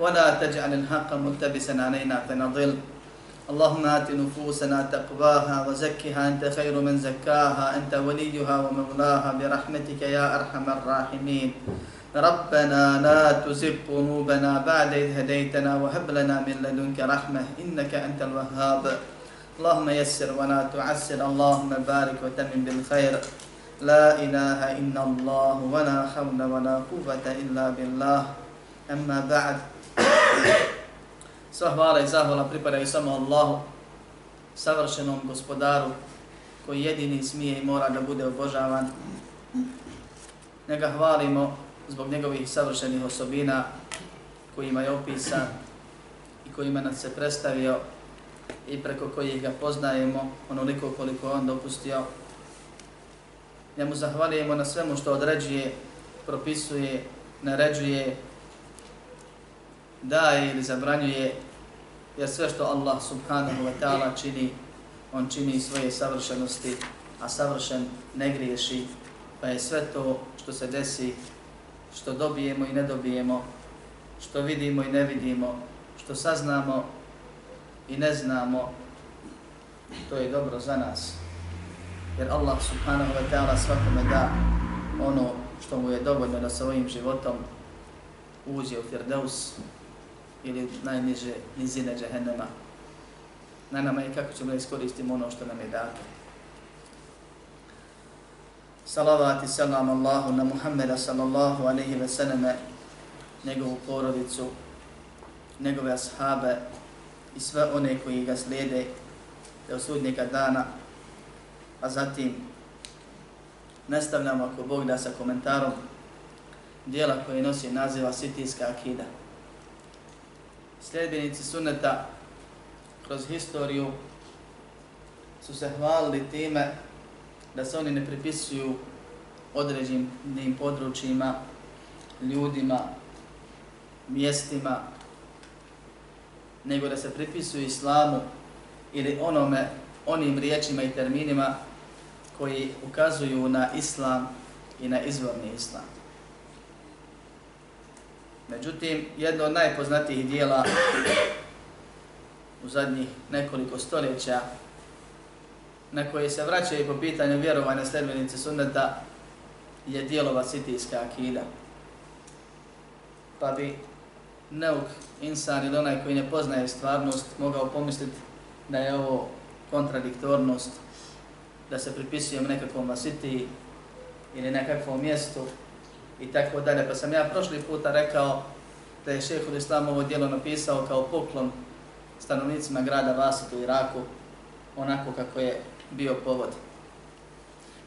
ولا تجعل الحق ملتبسا علينا فنضل. اللهم آت نفوسنا تقواها وزكها أنت خير من زكاها أنت وليها ومولاها برحمتك يا أرحم الراحمين. ربنا لا تزغ قلوبنا بعد إذ هديتنا وهب لنا من لدنك رحمة إنك أنت الوهاب. اللهم يسر ولا تعسر اللهم بارك وتمم بالخير. لا إله إلا الله ولا حول ولا قوة إلا بالله. أما بعد Sva hvala i zahvala pripadaju samo Allahu, savršenom gospodaru, koji jedini smije i mora da bude obožavan. Njega hvalimo zbog njegovih savršenih osobina kojima je opisan i kojima nas se predstavio i preko kojih ga poznajemo onoliko koliko on dopustio. Njemu zahvalijemo na svemu što određuje, propisuje, naređuje, daje ili zabranjuje, jer sve što Allah subhanahu wa ta'ala čini, on čini svoje savršenosti, a savršen ne griješi, pa je sve to što se desi, što dobijemo i ne dobijemo, što vidimo i ne vidimo, što saznamo i ne znamo, to je dobro za nas. Jer Allah subhanahu wa ta'ala svakome da ono što mu je dovoljno da sa ovim životom uđe u Firdaus, ili najniže nizine džehennema. Na nama je kako ćemo da iskoristimo ono što nam je dato. Salavat i salam Allahu na Muhammeda sallallahu alaihi ve sallame, njegovu porodicu, njegove ashabe i sve one koji ga slijede do sudnjega dana, a zatim nastavljamo ako Bog da sa komentarom dijela koje nosi naziva Sitijska akida sljedbenici sunneta kroz historiju su se hvalili time da se oni ne pripisuju određenim područjima, ljudima, mjestima, nego da se pripisuju islamu ili onome, onim riječima i terminima koji ukazuju na islam i na izvorni islam. Međutim, jedno od najpoznatijih dijela u zadnjih nekoliko stoljeća na koje se vraćaju po pitanju vjerovanja sledbenice sunneta je dijelo vasitijska akida. Pa bi neuk insan ili onaj koji ne poznaje stvarnost mogao pomisliti da je ovo kontradiktornost, da se pripisujem nekakvom vasitiji ili nekakvom mjestu i tako dalje. Pa sam ja prošli puta rekao da je šehhul Islam ovo dijelo napisao kao poklon stanovnicima grada Vasit u Iraku, onako kako je bio povod.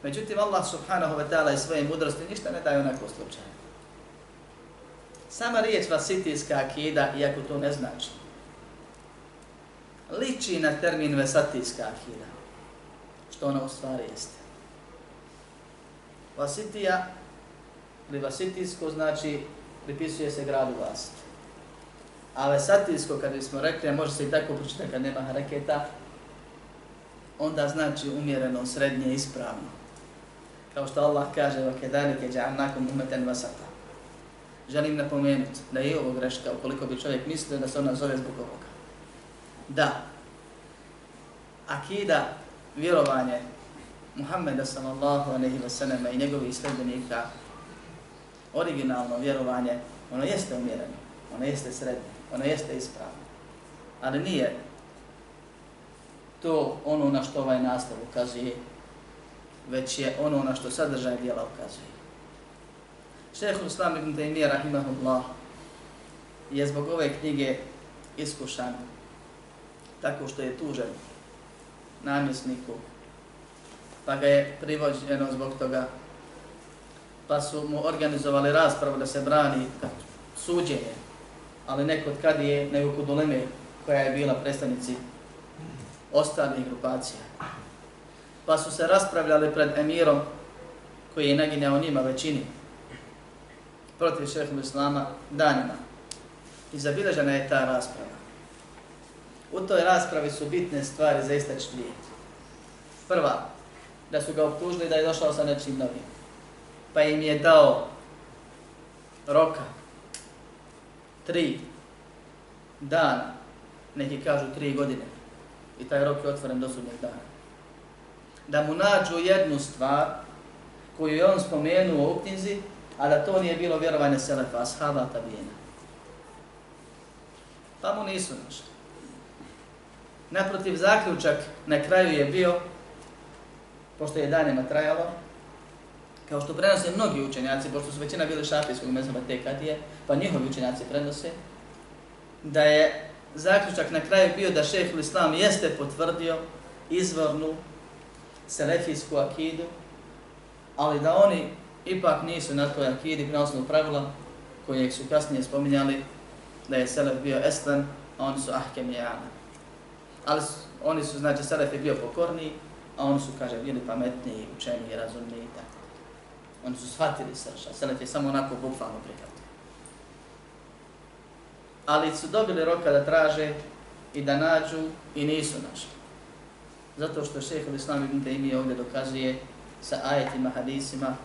Međutim, Allah subhanahu wa ta'ala i svoje mudrosti ništa ne daje onako slučajno. Sama riječ vasitijska akida, iako to ne znači, liči na termin vesatijska akida, što ona u stvari jeste. Vasitija ili vasitijsko znači pripisuje se gradu Vasit. A vesatijsko, kad bismo rekli, može se i tako pročitati kad nema hareketa, onda znači umjereno, srednje, ispravno. Kao što Allah kaže, وَكَدَلِكَ جَعَلْنَاكُمْ أُمَّتًا وَسَطًا Želim napomenuti da je ovo greška ukoliko bi čovjek mislio da se ona zove zbog ovoga. Da, akida, vjerovanje Muhammeda sallallahu alaihi wa sallam i njegovih sredbenika originalno vjerovanje, ono jeste umjereno, ono jeste srednje, ono jeste ispravno. Ali nije to ono na što ovaj naslov ukazuje, već je ono na što sadržaj dijela ukazuje. Šeheh Islam ibn Taymiyyah rahimahullah je zbog ove knjige iskušan tako što je tužen namjesniku, pa ga je privođeno zbog toga pa su mu organizovali raspravu da se brani suđenje, ali neko od kad je nego kod uleme koja je bila predstavnici ostalih grupacija. Pa su se raspravljali pred emirom koji je naginjao njima većini protiv šehehu islama danima. I zabilježena je ta rasprava. U toj raspravi su bitne stvari za istač Prva, da su ga optužili da je došao sa nečim novim. Pa im je dao roka tri dana, neki kažu tri godine, i taj rok je otvoren do sudnjeg dana. Da mu nađu jednu stvar koju je on spomenuo u knjizi, a da to nije bilo vjerovanje Selefa, ashaba, tabijena. Pa mu nisu našli. Naprotiv, zaključak na kraju je bio, pošto je danima trajalo, kao što prenose mnogi učenjaci, pošto su većina bili šafijskog mezheba te kadije, pa njihovi učenjaci prenose, da je zaključak na kraju bio da šeheh Islam jeste potvrdio izvornu selefijsku akidu, ali da oni ipak nisu na toj akidi na osnovu pravila kojeg su kasnije spominjali da je selef bio eslan, a oni su ahkem i Ali su, oni su, znači, selef je bio pokorniji, a oni su, kaže, bili pametniji, učeniji, razumniji i tako. Oni su shvatili srša, selef je samo onako bukvalno prihvatio. Ali su dobili roka da traže i da nađu i nisu našli. Zato što šeho Islam ibn Taymi ovdje dokazuje sa ajetima, hadisima,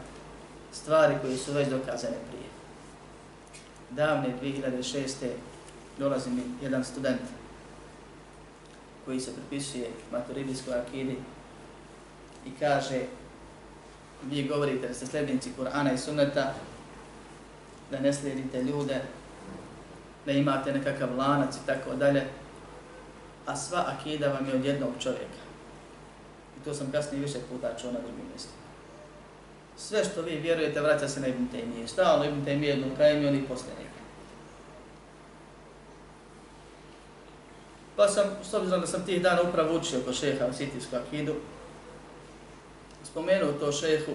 stvari koje su već dokazane prije. Davne 2006. dolazi mi jedan student koji se prepisuje maturidijskoj akidi i kaže vi govorite da ste sljednici Kur'ana i Sunneta, da ne slijedite ljude, da imate nekakav lanac i tako dalje, a sva akida vam je od jednog čovjeka. I to sam kasnije više puta čuo na drugim mjestima. Sve što vi vjerujete vraća se na Ibn Taymije. Stalno Ibn Taymiye jednom kajem i oni posle njega. Pa sam, s obzirom da sam tih dana upravo učio oko šeha u Sitijsku akidu, spomenuo to šehu,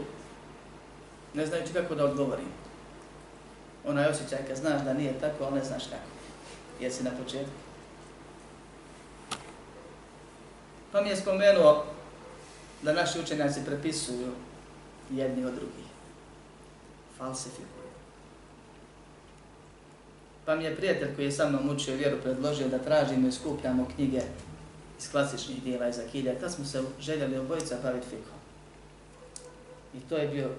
ne znajući kako da odgovorim. Ona je osjećaj kad znaš da nije tako, ali ne znaš kako. Jesi na početku. Pa mi je spomenuo da naši učenjaci prepisuju jedni od drugih. Falsifikuju. Pa mi je prijatelj koji je sa mnom učio vjeru predložio da tražimo i skupljamo knjige iz klasičnih dijela iz Akide. Tad smo se željeli obojica baviti fikom. I to je bio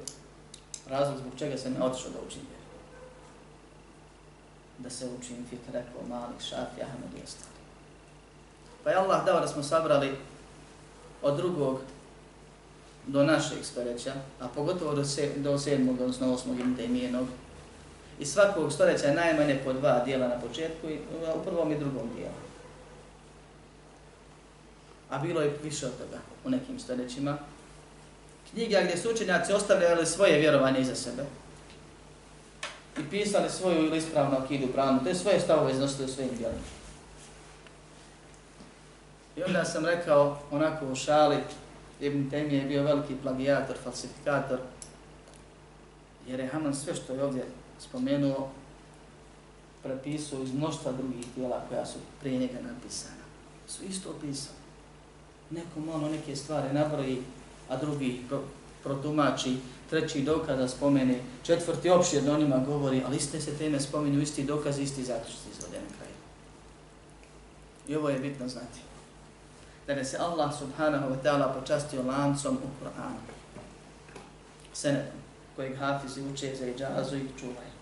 razlog zbog čega sam ja otišao da učim vjeru. Da se učim fik, rekao Malik, Šafi, Ahmed i ostali. Pa je Allah dao da smo sabrali od drugog do našeg stoljeća, a pogotovo do, se, do sedmog, odnosno osmog imte imijenog, i svakog stoljeća je najmanje po dva dijela na početku, i, u prvom i drugom dijelu. A bilo je više od toga u nekim stoljećima. Knjiga gdje su učenjaci ostavljali svoje vjerovanje iza sebe i pisali svoju ili ispravnu akidu pravnu, te svoje stavove iznosili u svojim djelima. I onda sam rekao onako u šali, Ibn Temije je bio veliki plagijator, falsifikator, jer je Haman sve što je ovdje spomenuo prepisao iz mnoštva drugih dijela koja su prije njega napisana. Su isto opisali. Neko malo ono neke stvari nabroji, a drugi pro, protumači, treći dokaz da spomene, četvrti opširno onima govori, ali iste se teme spomenu, isti dokaz, isti zaključci izvode na kraju. I ovo je bitno znati da ne se Allah subhanahu wa ta'ala počastio lancom u Kur'anu. Senetom, kojeg hafizi uče za iđazu i čuvaju.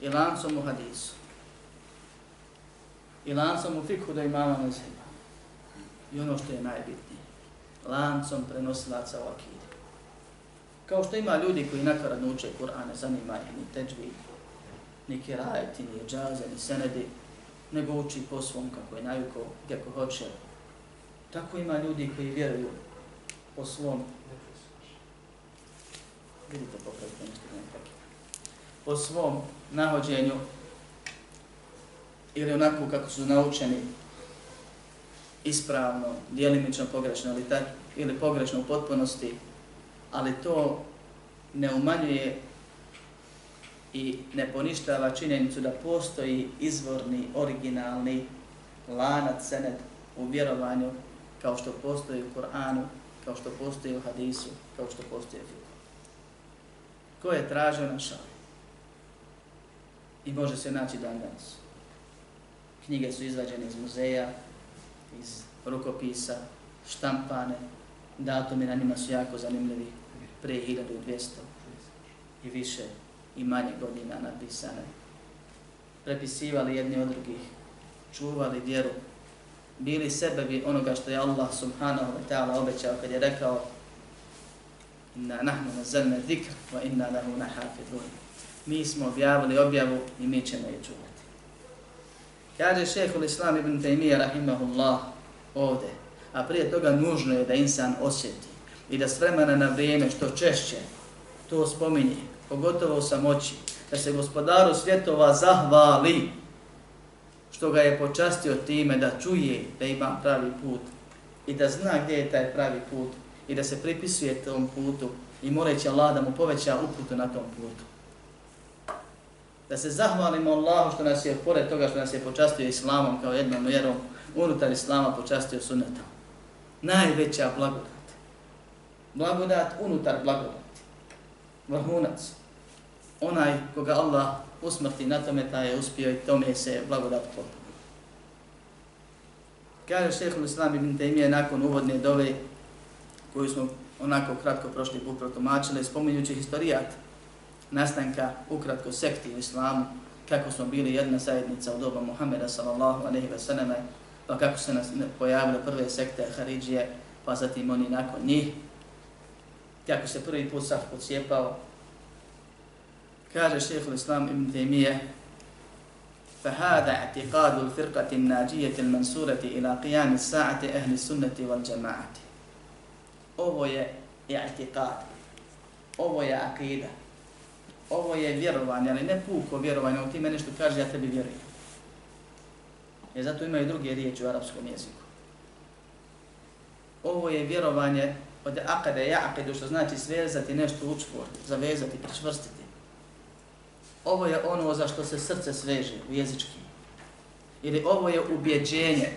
I lancom u hadisu. I lancom u fikhu da imama mezheba. I ono što je najbitnije. Lancom prenosilaca u akide. Kao što ima ljudi koji nakaradno uče Kur'ane, zanima ih ni teđvi, ni kirajeti, ni džaze, ni senedi, nego uči po svom kako je najuko, kako hoće, Tako ima ljudi koji vjeruju po svom. Vidite popravite nešto da po svom nahođenju ili onako kako su naučeni ispravno, dijelimično pogrešno ili, tak, ili pogrešno u potpunosti, ali to ne umanjuje i ne poništava činjenicu da postoji izvorni, originalni lanac, senet u vjerovanju kao što postoji u Koranu, kao što postoji u hadisu, kao što postoji u fiku. Ko je tražio našao? I može se naći dan danas. Knjige su izvađene iz muzeja, iz rukopisa, štampane, datumi na njima su jako zanimljivi, pre 1200 i više i manje godina napisane. Prepisivali jedni od drugih, čuvali vjeru, bili sebebi onoga što je Allah subhanahu wa ta'ala obećao kad je rekao inna nahnu nazalna zikr wa inna lahu nahafidun. Mi smo objavili objavu i mi ćemo je čuvati. Kaže šehhul islam ibn Taymiyyah rahimahullah ovde, a prije toga nužno je da insan osjeti i da s vremena na vrijeme što češće to spominje, pogotovo u samoći, da se gospodaru svjetova zahvali što ga je počastio time da čuje da ima pravi put i da zna gdje je taj pravi put i da se pripisuje tom putu i moleći Allah da mu poveća uputu na tom putu. Da se zahvalimo Allahu što nas je, pored toga što nas je počastio Islamom kao jednom vjerom, unutar Islama počastio sunnetom. Najveća blagodat. Blagodat unutar blagodati. Vrhunac. Onaj koga Allah usmrti na tome, taj je uspio i tome se blagodat potpuno. Kaže šehhul Islam ibn Taymiye nakon uvodne dove koju smo onako kratko prošli put protumačili, spominjući historijat nastanka ukratko sekti u islamu, kako smo bili jedna zajednica u doba Muhammeda sallallahu alaihi wa sallam, pa kako se nas pojavile prve sekte Haridžije, pa zatim oni nakon njih, kako se prvi put saf pocijepao, Kaže šehhul Islam ibn Taymiye, فهذا اعتقاد الفرقة الناجية المنصورة إلى قيام الساعة أهل السنة والجماعة. Ovo je i'tiqad. Ovo je akida. Ovo je vjerovanje, ali ne puko vjerovanje, on ti me nešto kaže, ja tebi vjerujem. Jer zato imaju druge riječi u arapskom jeziku. Ovo je vjerovanje od akade, ja'akidu, što znači svezati nešto u čvor, zavezati, pričvrstiti. Ovo je ono za što se srce sveže u jezički. Ili ovo je ubjeđenje,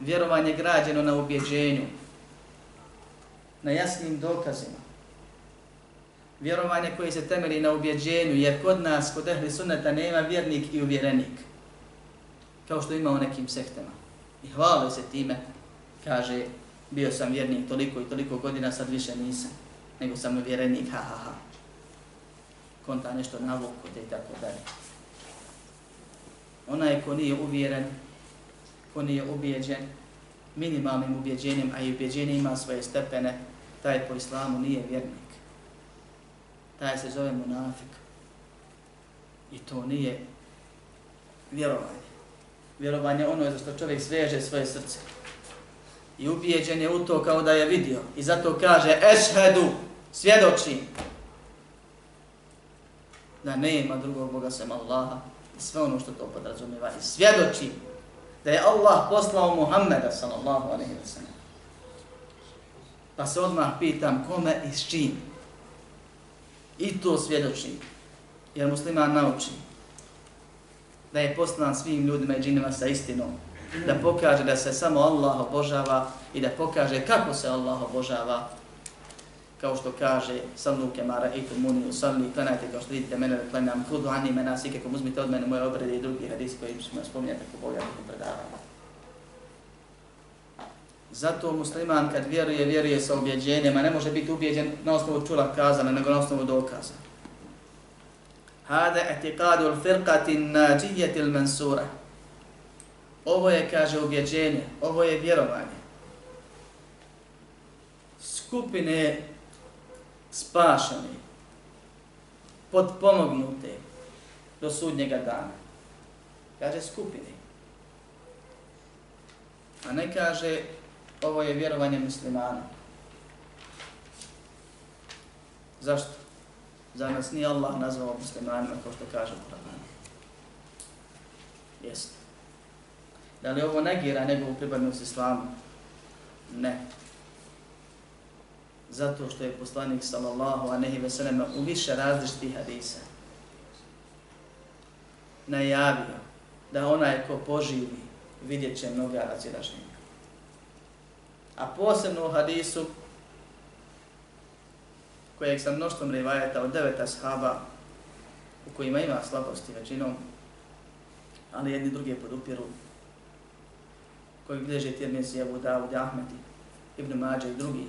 vjerovanje građeno na ubjeđenju, na jasnim dokazima. Vjerovanje koje se temeli na ubjeđenju, jer kod nas, kod ehli sunneta, nema vjernik i uvjerenik. Kao što ima u nekim sektama. I hvale se time, kaže, bio sam vjernik toliko i toliko godina, sad više nisam, nego sam uvjerenik, ha, ha, ha konta nešto navuku i tako dalje. Onaj ko nije uvjeren, ko nije ubjeđen, minimalnim ubjeđenjem, a i ubjeđenje ima svoje stepene, taj po islamu nije vjernik. Taj se zove munafik. I to nije vjerovanje. Vjerovanje ono je za što čovjek sveže svoje srce. I ubijeđen je u to kao da je vidio. I zato kaže, ešhedu, svjedoči da ne ima drugog Boga sem Allaha i sve ono što to podrazumijeva i svjedoči da je Allah poslao Muhammeda sallallahu alaihi wa sallam. Pa se odmah pitam kome i s čim. I to svjedoči. Jer musliman nauči da je poslan svim ljudima i džinima sa istinom. Da pokaže da se samo Allah obožava i da pokaže kako se Allah obožava kao što kaže sallu kemara i tu muni usalli, klanajte kao što vidite mene da klanjam, hudu ani mena sike, uzmite od mene moje obrede i drugi hadis koji ćemo spominjati ako Boga predavamo. Zato musliman kad vjeruje, vjeruje sa objeđenjem, a ne može biti ubjeđen na osnovu čula kazana, nego na osnovu dokaza. Hada etikadu al-firqati nađijeti al-mansura. Ovo je, kaže, ubjeđenje, ovo je vjerovanje. Skupine spašeni, podpomognute do sudnjega dana. Kaže skupine. A ne kaže ovo je vjerovanje muslimana. Zašto? Za nas nije Allah nazvao muslimanima kao što kaže u Kur'anu. Jeste. Da li ovo negira njegovu pripadnost islamu? Ne zato što je poslanik sallallahu alejhi ve sellem u više različitih hadisa najavio da onaj ko poživi vidjet će mnoga razilaženja. A posebno u hadisu, kojeg sam mnoštvom rivajeta od deveta shaba, u kojima ima slabosti većinom, ali jedni druge podupiru, koji bilježe Tirmizi, Abu Dawud, Ahmeti, Ibn Mađe i drugi,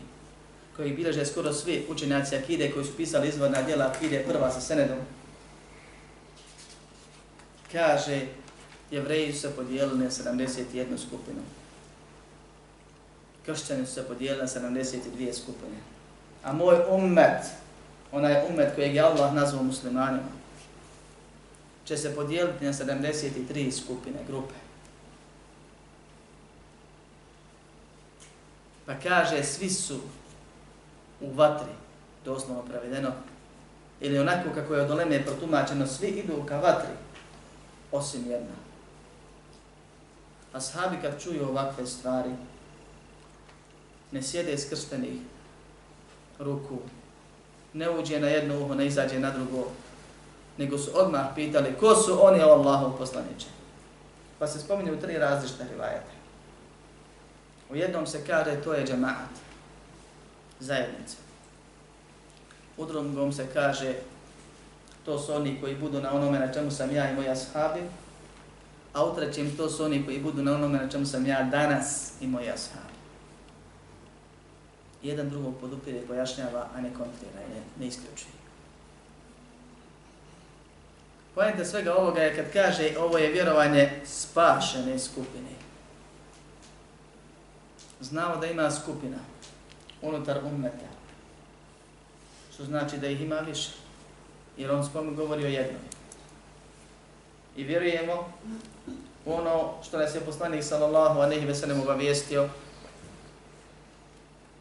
koji bilježe skoro svi učenjaci Akide koji su pisali izvorna djela Akide prva sa Senedom, kaže, jevreji su se podijelili na 71 skupinu. Kršćani su se podijelili na 72 skupine. A moj ummet, onaj ummet kojeg je Allah nazvao muslimanima, će se podijeliti na 73 skupine, grupe. Pa kaže, svi su u vatri, doslovno pravedeno, ili onako kako je od Oleme protumačeno, svi idu ka vatri, osim jedna. Ashabi kad čuju ovakve stvari, ne sjede skrštenih ruku, ne uđe na jedno uho, ne izađe na drugo, nego su odmah pitali ko su oni Allahov poslaniče. Pa se spominju tri različite rivajete. U jednom se kaže to je džemaat, zajednica. U drugom se kaže to su oni koji budu na onome na čemu sam ja i moji ashabi, a u trećem to su oni koji budu na onome na čemu sam ja danas i moji ashabi. Jedan drugog podupire pojašnjava, a ne kontrira, ne, ne isključuje. Pojenta svega ovoga je kad kaže ovo je vjerovanje spašene skupine. Znamo da ima skupina unutar ummeta, što znači da ih ima više, jer on spomen govori o jednom. I vjerujemo ono što nas je poslanik sallallahu aleyhi ve sellem obavijestio,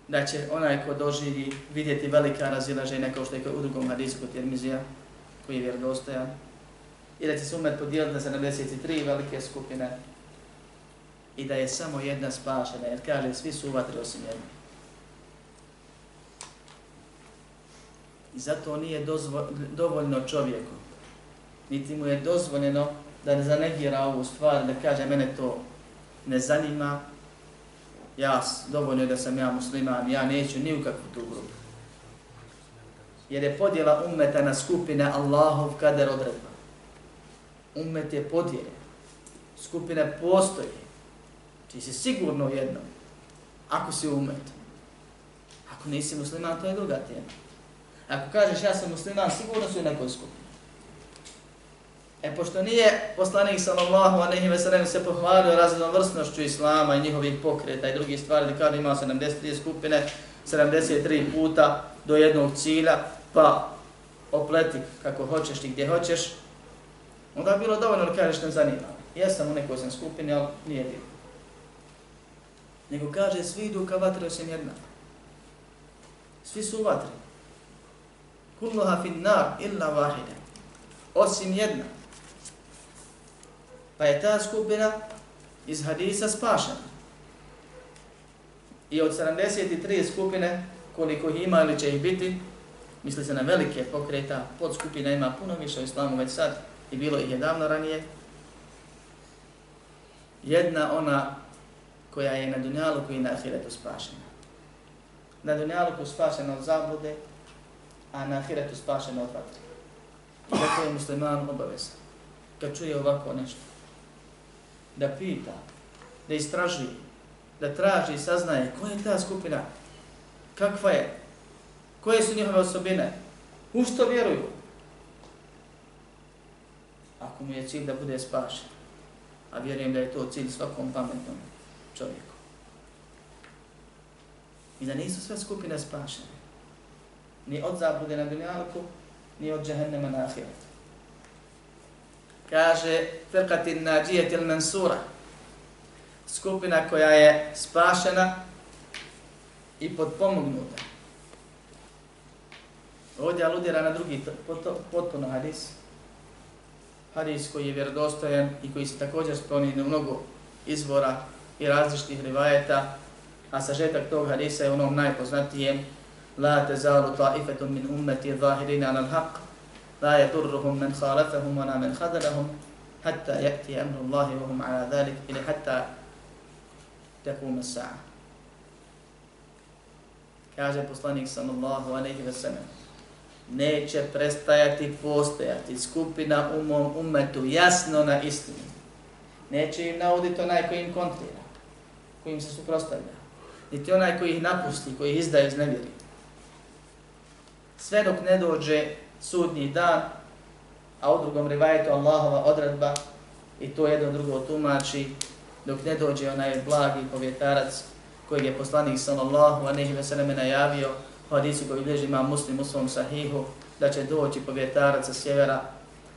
da će onaj ko doživi vidjeti velika razilaženja kao što je u drugom hadisu kod Tirmizija, koji je vjerodostojan, i da će se umet podijeliti na 73 velike skupine i da je samo jedna spašena, jer kaže svi su uvatri osim jedne. I zato nije dozvo, dovoljno čovjeku, niti mu je dozvoljeno da ne zanegira ovu stvar, da kaže mene to ne zanima, ja dovoljno je da sam ja musliman, ja neću ni u kakvu tu grupu. Jer je podjela ummeta na skupine Allahov kader odredba Ummet je podijeljen. Skupine postoje. Ti si sigurno jedno. Ako si umet. Ako nisi musliman, to je druga tema. Ako kažeš ja sam musliman, sigurno su u nekoj skupini. E, pošto nije poslanik sallallahu alejhi ve sellem se pohvalio raznovrsnošću islama i njihovih pokreta i drugih stvari, da kada ima 73 skupine, 73 puta do jednog cilja, pa opleti kako hoćeš i gdje hoćeš, onda je bilo dovoljno da kažeš ne zanima. Jesam u nekoj sam skupini, ali nije bilo. Nego kaže, svi idu ka vatri osim jedna. Svi su u vatri. Kulluha fin nar illa vahide. Osim jedna. Pa je ta skupina iz hadisa spašena. I od 73 skupine, koliko ih ima ili će ih biti, misli se na velike pokreta, podskupina ima puno više u islamu već sad, i bilo ih je davno ranije, jedna ona koja je na dunjalu koji na ahiretu spašena. Na dunjalu koji spašena od zablude, a na ahiretu spašena od vatre. I zato je musliman obaveza kad čuje ovako nešto, da pita, da istražuje, da traži i saznaje koja je ta skupina, kakva je, koje su njihove osobine, u što vjeruju, ako mu je cilj da bude spašen. A vjerujem da je to cilj svakom pametnom čovjeku. I da nisu sve skupine spašene. Ni od zablude na dunjalku, ni od džehennema na ahiretu. Kaže, firqatin nađijet il mensura, skupina koja je spašena i podpomognuta. Ovdje aludira na drugi potpuno hadis, hadis koji je vjerodostojan i koji se također spominje na mnogo izvora i različitih rivajeta, a sažetak tog hadisa je onom najpoznatijem. La tezalu ta'ifetum min ummeti zahirina na haqq لا يضرهم من خالفهم ولا wa خذلهم حتى hatta ya'ti amru Allahi wa hum ala حتى تقوم hatta taqum as-sa'a. Kaže poslanik sallallahu alejhi ve sellem neće prestajati postojati skupina u mom umetu jasno na istini. Neće im nauditi onaj koji im kontrira, koji im se suprostavlja. Niti onaj koji ih napusti, koji ih izdaje iz nevjeri. Sve dok ne dođe sudnji dan, a u drugom rivajetu Allahova odredba, i to jedno drugo tumači, dok ne dođe onaj blagi povjetarac kojeg je poslanik sallallahu a nehi veseleme najavio u hadisu koji bilježi ima muslim u svom sahihu, da će doći povjetarac sa sjevera,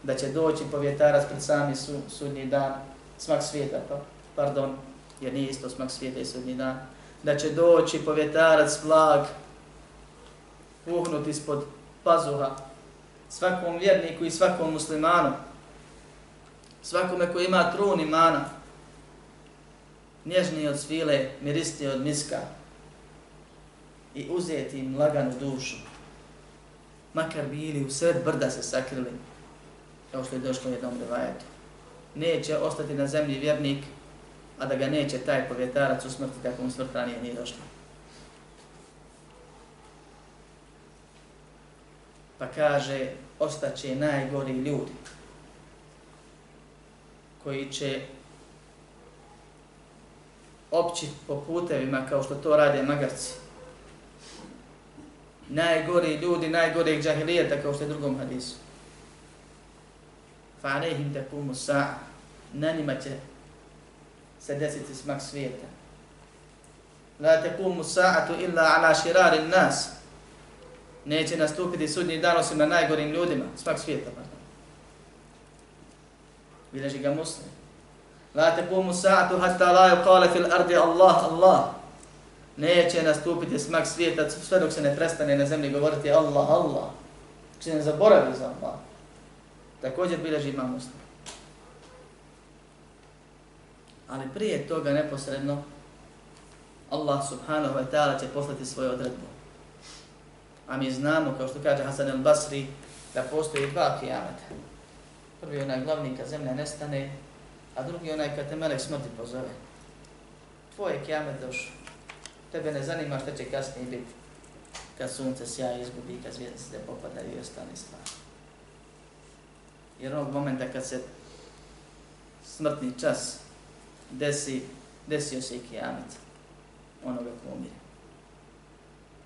da će doći povjetarac pred sami su, sudnji dan, smak svijeta, pa, pardon, jer nije isto smak svijeta i sudnji dan, da će doći povjetarac blag, uhnut ispod pazuha, svakom vjerniku i svakom muslimanu, svakome koji ima trun imana, nježniji od svile, miristi od miska i uzeti im laganu dušu. Makar bili u sred brda se sakrili, kao što je došlo u jednom revajetu. Neće ostati na zemlji vjernik, a da ga neće taj povjetarac usmrti kako mu smrt ranije nije došlo. Pa kaže, ostaće najgori ljudi koji će opći po putevima kao što to rade magarci. Najgori ljudi, najgori džahilijeta kao što je drugom hadisu. Fa alehim takumu sa'a. Na njima će se desiti smak svijeta. La takumu sa'atu illa ala širari nas. Neće nastupiti sudnji dan osim na najgorim ljudima. svak svijeta. Pardon. Bileži ga muslim. La taqumu sa'atu hatta la yuqala fil ardi Allah Allah. Neće nastupiti smak svijeta sve dok se ne prestane na zemlji govoriti Allah Allah. Dok se ne zaboravi za Allah. Također bileži ima muslim. Ali prije toga neposredno Allah subhanahu wa ta'ala će poslati svoju odredbu. A mi znamo, kao što kaže Hasan al-Basri, da postoji dva kijameta. Prvi je onaj glavni kad zemlja nestane, a drugi je onaj kad te melek smrti pozove. Tvoj je kiamet došao. Tebe ne zanima šta će kasnije biti kad sunce sjaje izgubi, kad zvijezde popadaju i ostane stvari. Jer onog momenta kad se smrtni čas desi, desio se i kijamet onoga ko umire.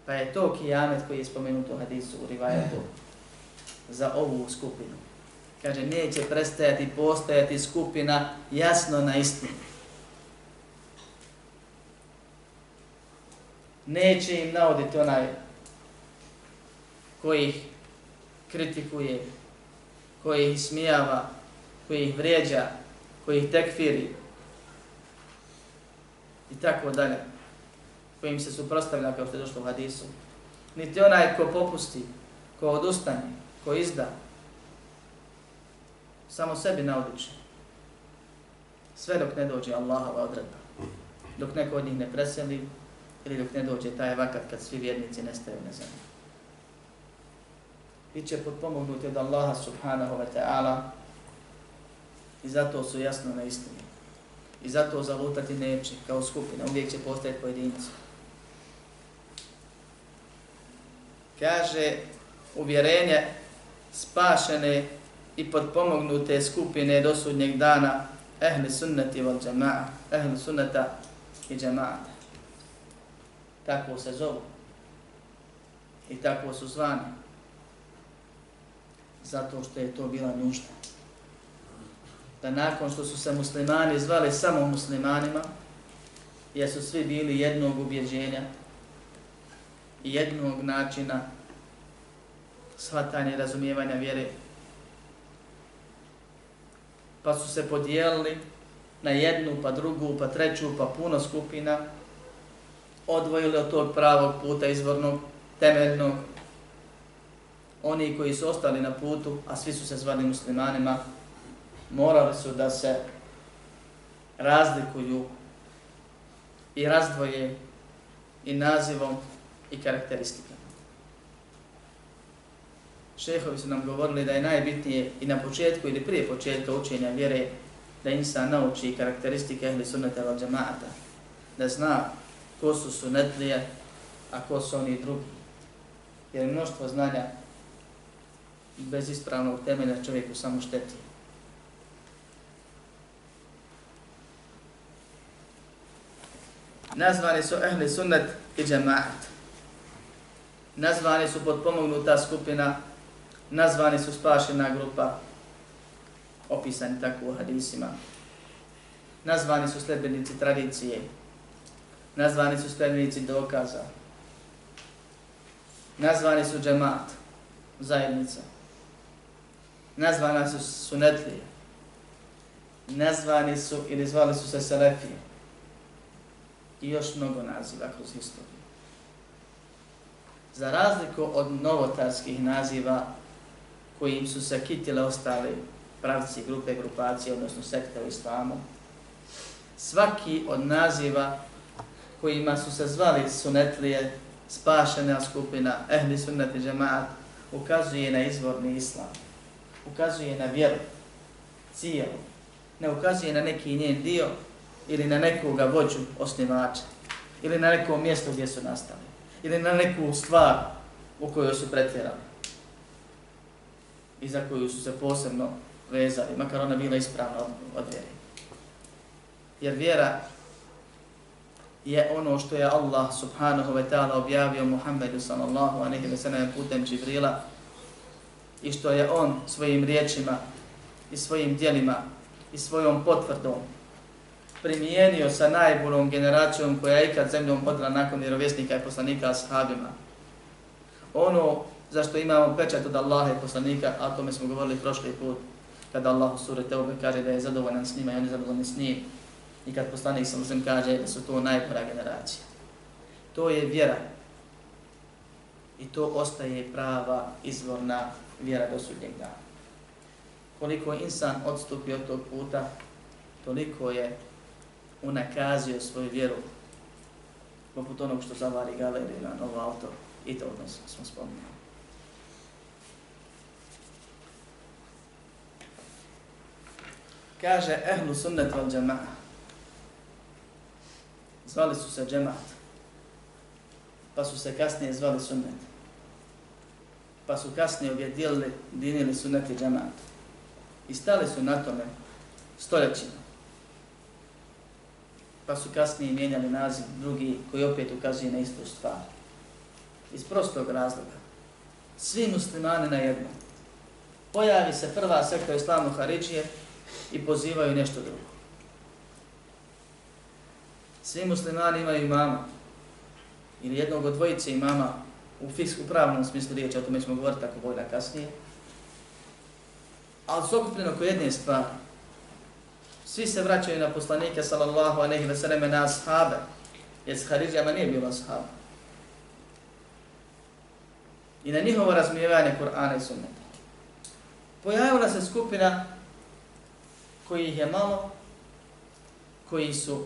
Pa je to kijamet koji je spomenut u hadisu u rivajetu za ovu skupinu kaže, neće prestajati postojati skupina jasno na istinu. Neće im navoditi onaj koji ih kritikuje, koji ih smijava, koji ih vrijeđa, koji ih tekfiri i tako dalje, kojim se suprostavlja kao što je došlo u hadisu. Niti onaj ko popusti, ko odustane, ko izda, samo sebi naudiče. Sve dok ne dođe Allahova odredba. Dok neko od njih ne preseli ili dok ne dođe taj vakat kad svi vjernici nestaju na zemlji. Biće potpomognuti od Allaha subhanahu wa ta'ala i zato su jasno na istini. I zato zalutati neće kao skupina, uvijek će postati pojedinci. Kaže uvjerenje spašene i podpomognute skupine do sudnjeg dana ehli sunnati wal džama'a, ehli sunnata i džema'a. Tako se zovu. I tako su zvani. Zato što je to bila nužda. Da nakon što su se muslimani zvali samo muslimanima, jer su svi bili jednog ubjeđenja jednog načina shvatanja i razumijevanja vjere, pa su se podijelili na jednu, pa drugu, pa treću, pa puno skupina, odvojili od tog pravog puta izvornog, temeljnog. Oni koji su ostali na putu, a svi su se zvali muslimanima, morali su da se razlikuju i razdvoje i nazivom i karakteristika. šehovi su nam govorili da je najbitnije i na početku ili prije početka učenja vjere da insan nauči karakteristike ehli sunnata val džemaata, da zna ko su sunetlije, a ko su oni drugi. Jer mnoštvo znanja bez ispravnog temelja čovjeku samo šteti. Nazvani su ehli sunnet i džemaat. Nazvani su podpomognuta skupina, nazvani su spašena grupa, opisani tako u hadisima. Nazvani su sledbenici tradicije, nazvani su sledbenici dokaza, nazvani su džemat, zajednica, nazvani su sunetlije, nazvani su ili zvali su se selefije i još mnogo naziva kroz historiju. Za razliku od novotarskih naziva kojim su se kitile ostali pravci, grupe, grupacije, odnosno sekte u islamu, svaki od naziva kojima su se zvali sunetlije, spašena skupina, ehli sunnet i džemaat, ukazuje na izvorni islam, ukazuje na vjeru, cijelu, ne ukazuje na neki njen dio ili na nekoga vođu osnivača, ili na neko mjesto gdje su nastali, ili na neku stvar u kojoj su pretjerali i za koju su se posebno vezali, makar ona bila ispravna od, od vjere. Jer vjera je ono što je Allah subhanahu wa ta'ala objavio Muhammedu sallallahu a wa vesenem putem Džibrila i što je on svojim riječima i svojim dijelima i svojom potvrdom primijenio sa najboljom generacijom koja je ikad zemljom podala nakon vjerovjesnika i poslanika ashabima. Ono za što imamo pečat od Allaha i poslanika, a o tome smo govorili prošli put, kada Allah u suri Teube kaže da je zadovoljan s njima i oni zadovoljni s njim. I kad poslanik sam sam kaže da su to najbolja generacija. To je vjera. I to ostaje prava izvorna vjera do sudnjeg dana. Koliko insan odstupi od tog puta, toliko je unakazio svoju vjeru poput onog što zavari galeriju na novo auto i to odnos smo spominjali. kaže ehlu sunnet val džema'a. Zvali su se džema'at. Pa su se kasnije zvali sunnet. Pa su kasnije objedilili, dinili sunnet i džema'at. I stali su na tome stoljećima. Pa su kasnije mijenjali naziv drugi koji opet ukazuje na istu stvar. Iz prostog razloga. Svi muslimani na jedno. Pojavi se prva sekta islamu Haridžije, i pozivaju nešto drugo. Svi muslimani imaju imama, ili jednog od dvojice imama u fisku pravnom smislu riječi, o tome ćemo govoriti tako bolje kasnije, ali su okupljeni oko jedne stvari. Svi se vraćaju na poslanike, sallallahu alejhi ve selleme na ashabe, jer s Haridžama nije bilo ashaba. I na njihovo razmijevanje Kur'ana i sunneta. Pojavila se skupina koji ih je malo, koji su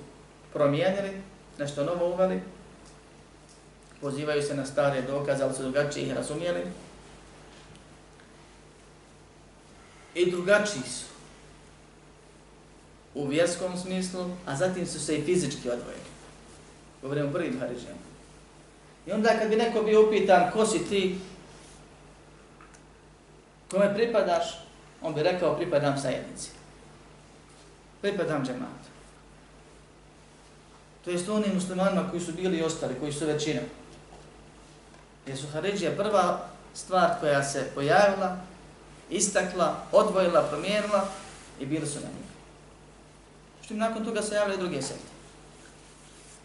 promijenili, nešto novo uveli, pozivaju se na stare dokaze, ali su drugačije ih razumijeli. I drugačiji su u vjerskom smislu, a zatim su se i fizički odvojili. Govorimo o prvim hariđama. I onda kad bi neko bio upitan ko si ti, kome pripadaš, on bi rekao pripadam zajednici pripadam džematu. To jest onim muslimanima koji su bili i ostali, koji su većina. Jer su Haridžija prva stvar koja se pojavila, istakla, odvojila, promijenila i bili su na njih. Međutim, nakon toga se javljaju druge sekte.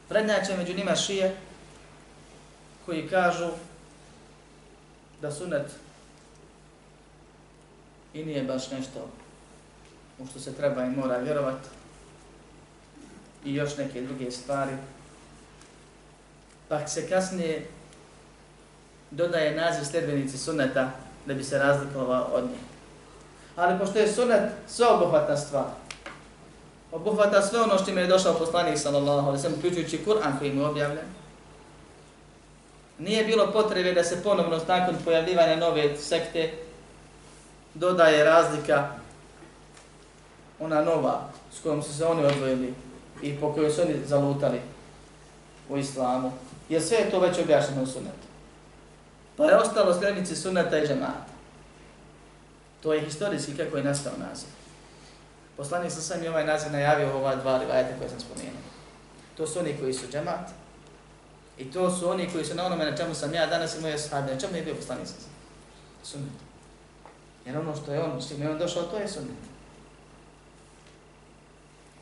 Prednjače među njima šije koji kažu da sunet i nije baš nešto u što se treba i mora vjerovati i još neke druge stvari. Pa se kasnije dodaje naziv sljedbenici suneta da bi se razlikovao od nje. Ali pošto je sunet sveobuhvatna stvar, obuhvata sve ono što im je došao poslanik sallallahu alaihi sallam, uključujući Kur'an koji mu je objavljen, Nije bilo potrebe da se ponovno nakon pojavljivanja nove sekte dodaje razlika ona nova s kojom su se oni odvojili i po kojoj su oni zalutali u islamu. Jer sve je to već objašnjeno u sunetu. Pa je ostalo srednici sunneta i džemata. To je historijski kako je nastao naziv. Poslanik sam sam i ovaj naziv najavio ova dva rivajeta koje sam spomenuo. To su oni koji su džemat i to su oni koji su na onome na čemu sam ja danas i moje sahabe. Na čemu je bio poslanik sam? Sunnet. Jer ono što je on, s je on došao, to je sunnet.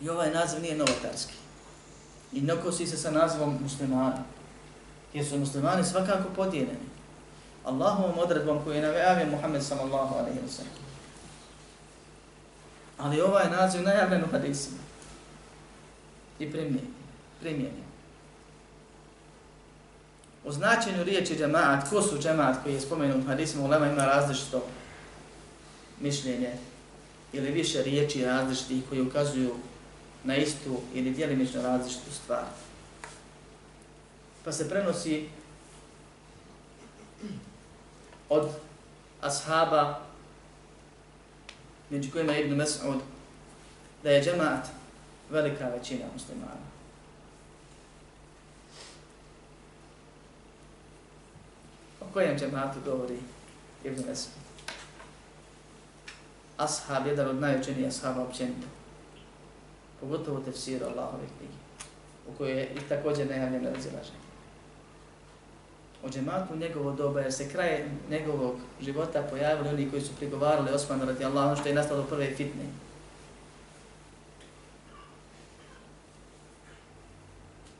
I ovaj naziv nije novotarski. I ne se sa nazivom muslimana. Jer su muslimani svakako podijeljeni. Allahovom odredbom koju je navijavio Muhammed sallallahu alaihi wa sallam. Ali ovaj naziv najavljen u hadisima. I primjeni. primjeni. O značenju riječi džemaat, ko su džemaat koji je spomenut u hadisima, ulema ima različito mišljenje ili više riječi različitih koji ukazuju na istu ili djelimično različitu stvar. Pa se prenosi od ashaba, među kojima je Ibn Mas'ud, da je džemaat velika većina muslimana. O kojem džemaatu govori Ibn Mas'ud? Ashab, jedan od najučenijih ashaba općenito. Pogotovo tefsir Allahove knjige, u kojoj je i također najavljeno razilaženje o džematu njegovo doba, jer se kraje njegovog života pojavili oni koji su prigovarali Osmanu radi Allah, ono što je nastalo prve fitne.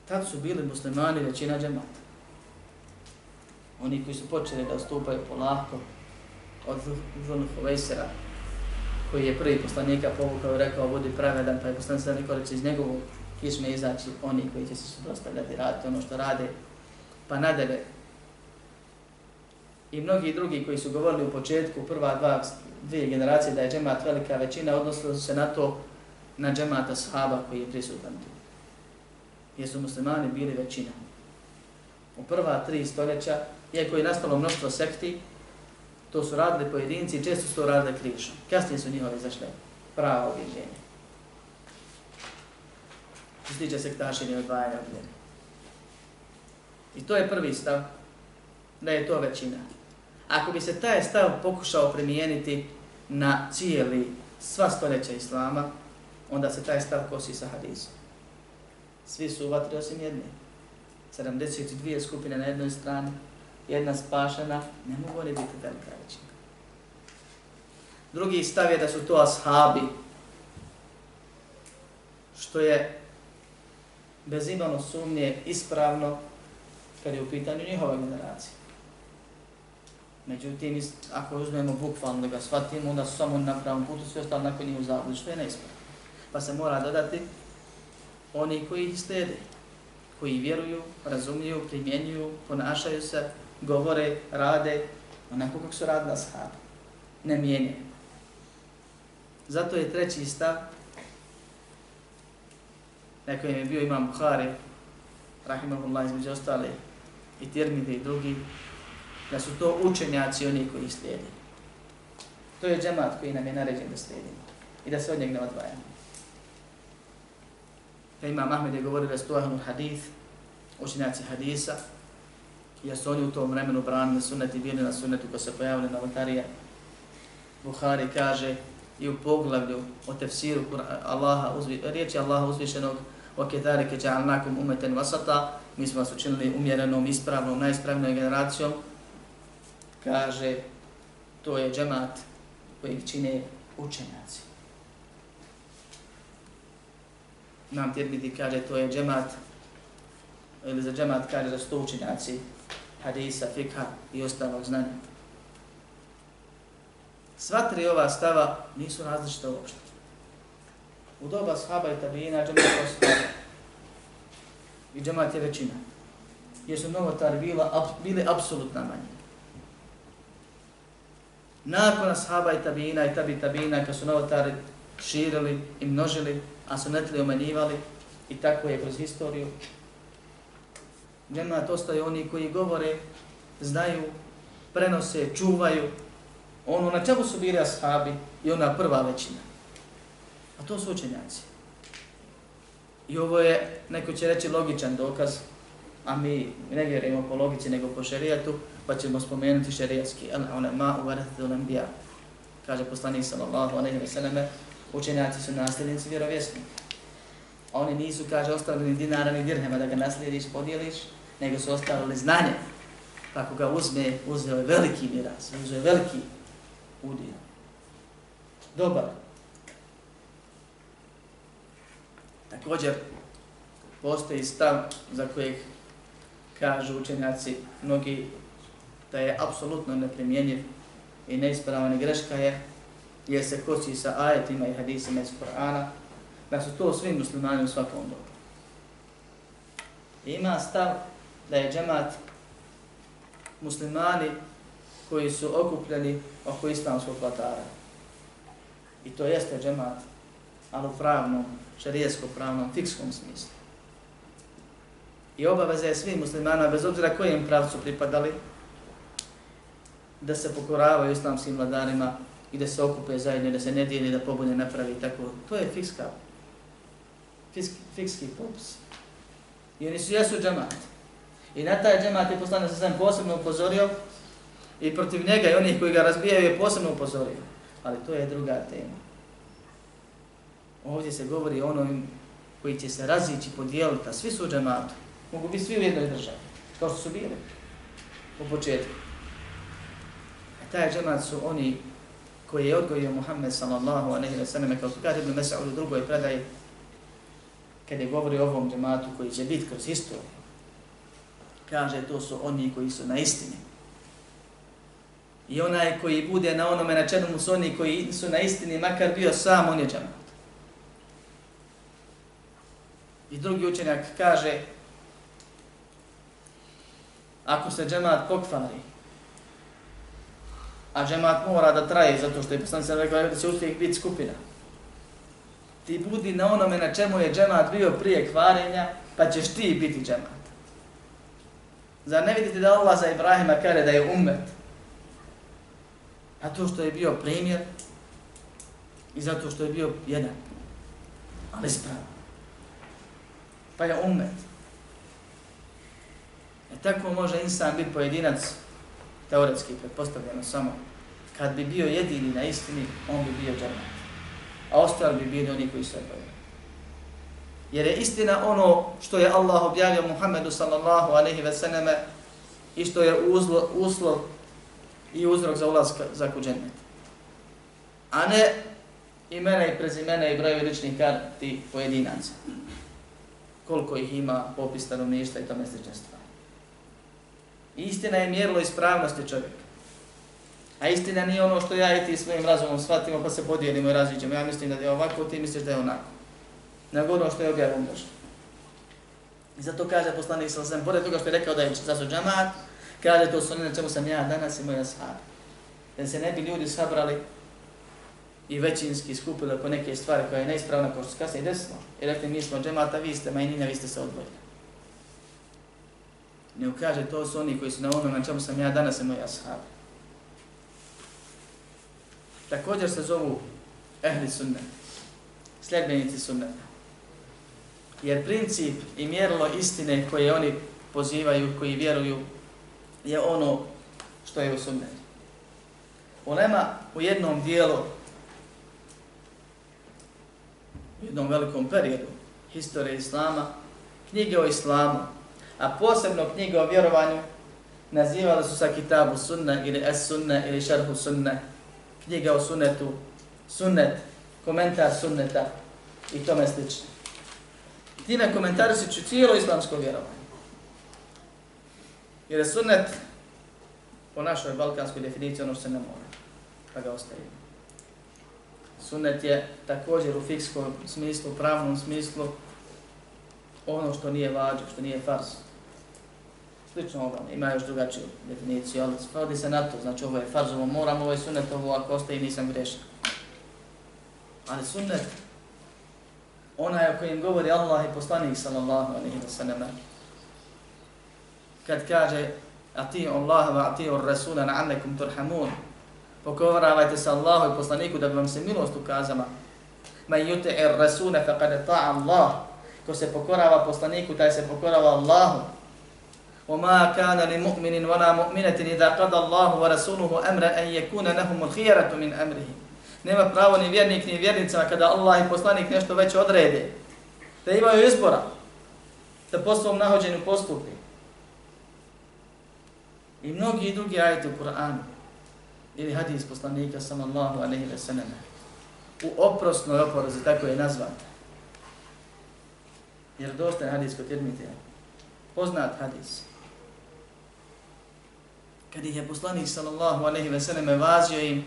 Tad su bili muslimani većina džemata. Oni koji su počeli da ustupaju polako od Zulun Huvejsera, koji je prvi poslanika povukao i rekao budi pravedan, pa je poslanik Nikolić iz njegovog kišme izaći oni koji će se suprostavljati, raditi ono što rade, pa nadalje i mnogi drugi koji su govorili u početku, prva dva, dvije generacije da je džemat velika većina, odnosilo se na to, na džemata sahaba koji je prisutan tu. Jer su muslimani bili većina. U prva tri stoljeća, iako je nastalo mnoštvo sekti, to su radili pojedinci i često su to radili krišom. Kasnije su njihovi zašle prava objeđenja. Što se tiče sektašenja odvajanja od I to je prvi stav, da je to većina. Ako bi se taj stav pokušao primijeniti na cijeli sva stoljeća Islama, onda se taj stav kosi sa hadisom. Svi su vatri osim jedne. 72 skupine na jednoj strani, jedna spašena, ne mogu oni biti velika većina. Drugi stav je da su to ashabi, što je bez imano sumnje ispravno kad je u pitanju njihova generacija. Međutim, ako uzmemo bukvalno da ga shvatimo, onda su samo na pravom putu, svi ostali nakon njih u zabludi, što je neispravno. Pa se mora dodati oni koji ih slijede, koji vjeruju, razumiju, primjenjuju, ponašaju se, govore, rade, onako kako su radila ashabi. Ne mijenjaju. Zato je treći stav, na kojem je bio imam Bukhari, rahimahullah između ostale, i Tirmide i drugi, da su to učenjaci oni koji slijede. To je džemat koji nam je naređen da slijedimo i da se od njeg ne odvajamo. Pa Imam Ahmed je govorio da su to ahlul hadith, učenjaci hadisa, jer su oni u tom vremenu branili sunet i bili na sunetu ko se pojavili na lotarije. Buhari kaže i u poglavlju o tefsiru Allaha, uzvi, riječi Allaha uzvišenog o ketarike ja'alnakum umeten vasata, mi smo vas učinili umjerenom, ispravnom, najispravnijom generacijom, kaže to je džemat koji čine učenjaci. Nam Tirmidi kaže to je džemat ili za džemat kaže da su to učenjaci hadisa, fikha i ostalog znanja. Sva tri ova stava nisu različita uopšte. U doba shaba i tabijina džemat je. I džemat je većina. Jer su novotari bila, bili apsolutna manje nakon ashaba i tabina i tabi tabina, kad su novotari širili i množili, a su netli omanjivali, i tako je kroz historiju, Džemat ostaju oni koji govore, znaju, prenose, čuvaju. Ono na čemu su bili ashabi i ona prva većina. A to su učenjaci. I ovo je, neko će reći, logičan dokaz, a mi ne vjerujemo po logici nego po šerijatu, pa ćemo spomenuti šerijatski. Al ona u varathu lambija. Kaže poslanik sallallahu alejhi ve selleme, učenjaci su nasljednici vjerovjesnika. Oni nisu, kaže, ostavili ni dinara ni dirhema da ga naslijediš, podijeliš, nego su ostavili znanje. Kako ga uzme, uzeo je veliki miras, uzeo je veliki udio. Dobar. Također, postoji stav za kojeg kažu učenjaci mnogi da je apsolutno neprimjenjiv i neispravan i greška je, jer se kosi sa ajetima i hadisima iz Korana, da su to svi muslimani u svakom dobu. Ima stav da je džemat muslimani koji su okupljeni oko islamskog platara. I to jeste džemat, ali u pravnom, šarijesko-pravnom, fikskom smislu. I obaveza je svim muslimana, bez obzira kojim pravcu pripadali, da se pokoravaju islamskim vladarima i da se okupe zajedno, da se ne dijeli, da pobune napravi tako. To je fikska, fikski, fikski popis. I oni su jesu džemat. I na taj džemat je poslana se sam posebno upozorio i protiv njega i onih koji ga razbijaju je posebno upozorio. Ali to je druga tema. Ovdje se govori o onom koji će se razići, podijeliti, a svi su džematu. Mogu biti svi u jednoj državi, kao što su bili u početku. Taj džemat su oni koji je odgojio Muhammed sallallahu aleyhi wa sallam, kao što kaže Ibn Mesa'ud u drugoj predaji, kad je govori o ovom džematu koji će biti kroz historiju, kaže to su oni koji su na istini. I onaj koji bude na onome na čemu su oni koji su na istini, makar bio sam, on je džemat. I drugi učenjak kaže, ako se džemat pokvari, a džemat mora da traje, zato što je poslanik sam rekao da će uspjeh biti skupina, ti budi na onome na čemu je džemat bio prije kvarenja, pa ćeš ti biti džemat. Zar ne vidite da Allah za Ibrahima kare da je umet? A to što je bio primjer i zato što je bio jedan, ali spravo. Pa je umet. E tako može insan biti pojedinac, teoretski pretpostavljeno samo, kad bi bio jedini na istini, on bi bio džernat. A ostali bi bili oni koji se odbojeni. Jer je istina ono što je Allah objavio Muhammedu sallallahu alaihi ve sallame i što je uzlo, uslov i uzrok za ulaz za kuđennet. A ne imena i prezimena i brojevi ličnih karti pojedinaca. Koliko ih ima, popis stanovništva i tome slične stvari. Istina je mjerilo ispravnosti čovjeka. A istina nije ono što ja i ti svojim razumom shvatimo pa se podijelimo i različimo. Ja mislim da je ovako, ti misliš da je onako. Nego ono što je objavom došlo. I zato kaže poslanik sa sam, pored toga što je rekao da je za džamat, kaže to su na čemu sam ja danas i moja sahab. Da se ne bi ljudi sabrali i većinski skupili oko neke stvari koja je neispravna kao što se kasnije desilo. I rekli mi smo džemata, vi ste majnina, vi ste se odvojili. Ne kaže to su oni koji su na ono na čemu sam ja danas i moja sahab. Također se zovu ehli sunnet, sljedbenici sunneta. Jer princip i mjerilo istine koje oni pozivaju, koji vjeruju, je ono što je u sunnetu. Ulema u jednom dijelu, u jednom velikom periodu historije Islama, knjige o Islamu, a posebno knjige o vjerovanju, nazivali su sa kitabu sunna ili es sunna ili šarhu sunna, knjiga o sunnetu, sunnet, komentar sunneta i tome slično. Time ću cijelo islamsko vjerovanje. Jer je sunnet po našoj balkanskoj definiciji ono što se ne mora, pa ga ostavimo. Sunnet je također u fikskom smislu, u pravnom smislu, ono što nije vađo, što nije fars. Slično ovo, ima još drugačiju definiciju, ali svodi se na to, znači ovo je farz, ovo moram, ovo je sunnet, ovo ako ostaje nisam grešan. Ali sunnet, onaj o kojem govori Allah i poslanik sallallahu alaihi wa sallam, kad kaže ati Allah wa ati Rasula na'alekum turhamun. Pokoravajte se Allahu i poslaniku da bi vam se milost ukazala. Ma yuti'ir rasula faqad ta'a Allah. Ko se pokorava poslaniku, taj se pokorava Allahu. وما كان لمؤمن ولا مؤمنة إذا قضى الله ورسوله أمرا أن يكون لهم الخيرة من أمرهم nema pravo ni vjernik ni vjernica kada Allah i poslanik nešto već odrede. Da imaju izbora da po svom nahođenju postupi. I mnogi drugi ajeti u Kur'anu ili hadis poslanika sallallahu alaihi ve sallam u oprosnoj oporozi, tako je nazvata. Jer dosta je hadis kod Tirmitija. Poznat hadis. Kad ih je poslanik sallallahu alaihi ve selleme vazio im